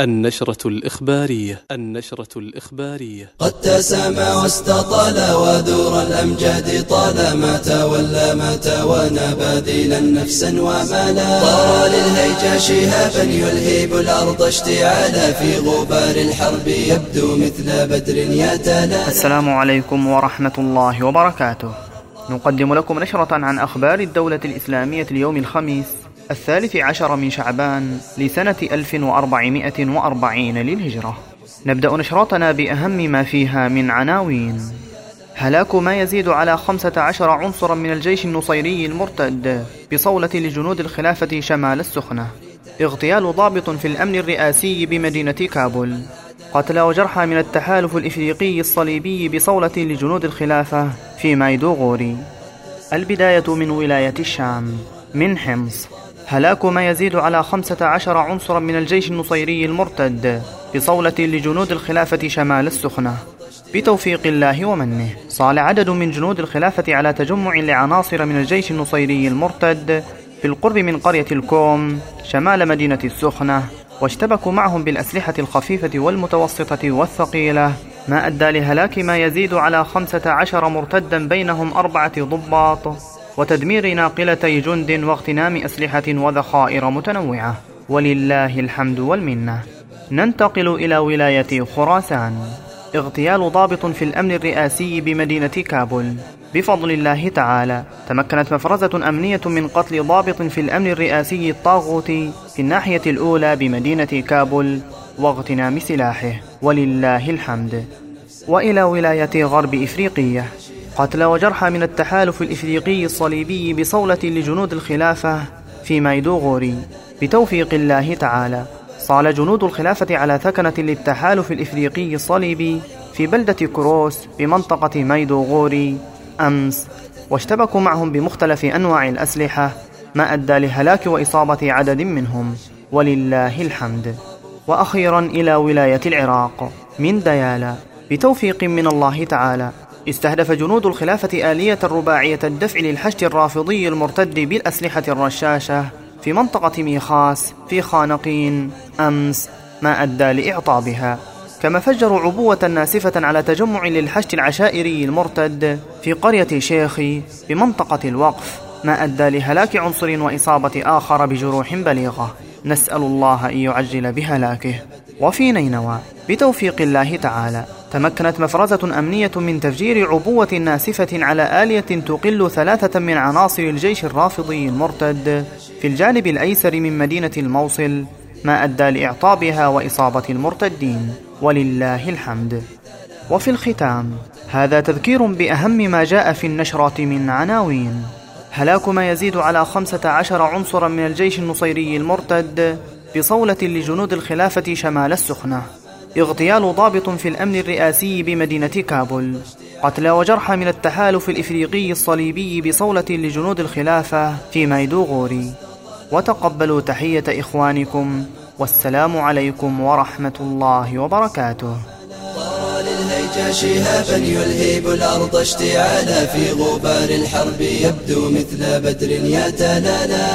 النشرة الإخبارية النشرة الإخبارية. قد تسامى واستطال ودور الأمجاد طالما تولى ما توانى بادلا نفسا ومالا طار للهيجا شهابا يلهيب الأرض اشتعالا في غبار الحرب يبدو مثل بدر يتلا السلام عليكم ورحمة الله وبركاته. نقدم لكم نشرة عن أخبار الدولة الإسلامية اليوم الخميس. الثالث عشر من شعبان لسنة 1440 للهجرة. نبدأ نشرتنا بأهم ما فيها من عناوين. هلاك ما يزيد على 15 عنصرا من الجيش النصيري المرتد بصولة لجنود الخلافة شمال السخنة. اغتيال ضابط في الأمن الرئاسي بمدينة كابول. قتلى وجرحى من التحالف الإفريقي الصليبي بصولة لجنود الخلافة في مايدوغوري. البداية من ولاية الشام من حمص. هلاك ما يزيد على خمسة عشر عنصرا من الجيش النصيري المرتد بصولة لجنود الخلافة شمال السخنة. بتوفيق الله ومنه. صال عدد من جنود الخلافة على تجمع لعناصر من الجيش النصيري المرتد في القرب من قرية الكوم شمال مدينة السخنة واشتبكوا معهم بالأسلحة الخفيفة والمتوسطة والثقيلة ما أدى لهلاك ما يزيد على خمسة عشر مرتدا بينهم أربعة ضباط. وتدمير ناقلتي جند واغتنام أسلحة وذخائر متنوعة. ولله الحمد والمنة. ننتقل إلى ولاية خراسان. اغتيال ضابط في الأمن الرئاسي بمدينة كابول. بفضل الله تعالى تمكنت مفرزة أمنية من قتل ضابط في الأمن الرئاسي الطاغوتي في الناحية الأولى بمدينة كابول واغتنام سلاحه. ولله الحمد. وإلى ولاية غرب إفريقية. قتل وجرحى من التحالف الإفريقي الصليبي بصولة لجنود الخلافة في مايدوغوري بتوفيق الله تعالى. صال جنود الخلافة على ثكنة للتحالف الإفريقي الصليبي في بلدة كروس بمنطقة مايدوغوري أمس. واشتبكوا معهم بمختلف أنواع الأسلحة ما أدى لهلاك وإصابة عدد منهم. ولله الحمد. وأخيرا إلى ولاية العراق. من ديالا بتوفيق من الله تعالى. استهدف جنود الخلافة آلية رباعية الدفع للحشد الرافضي المرتد بالأسلحة الرشاشة في منطقة ميخاس في خانقين أمس ما أدى لإعطابها. كما فجروا عبوة ناسفة على تجمع للحشد العشائري المرتد في قرية شيخي بمنطقة الوقف ما أدى لهلاك عنصر وإصابة آخر بجروح بليغة. نسأل الله أن يعجل بهلاكه. وفي نينوى بتوفيق الله تعالى. تمكنت مفرزة أمنية من تفجير عبوة ناسفة على آلية تقل ثلاثة من عناصر الجيش الرافضي المرتد في الجانب الأيسر من مدينة الموصل ما أدى لإعطابها وإصابة المرتدين. ولله الحمد. وفي الختام هذا تذكير بأهم ما جاء في النشرة من عناوين. هلاك ما يزيد على خمسة عشر عنصرا من الجيش النصيري المرتد بصولة لجنود الخلافة شمال السخنة. اغتيال ضابط في الأمن الرئاسي بمدينة كابول. قتلى وجرحى من التحالف الإفريقي الصليبي بصولة لجنود الخلافة في ميدوغوري وتقبلوا تحية إخوانكم. والسلام عليكم ورحمة الله وبركاته. للهيجا شهابا يلهيب الأرض اشتعالا في غبار الحرب يبدو مثل بدر يتلالا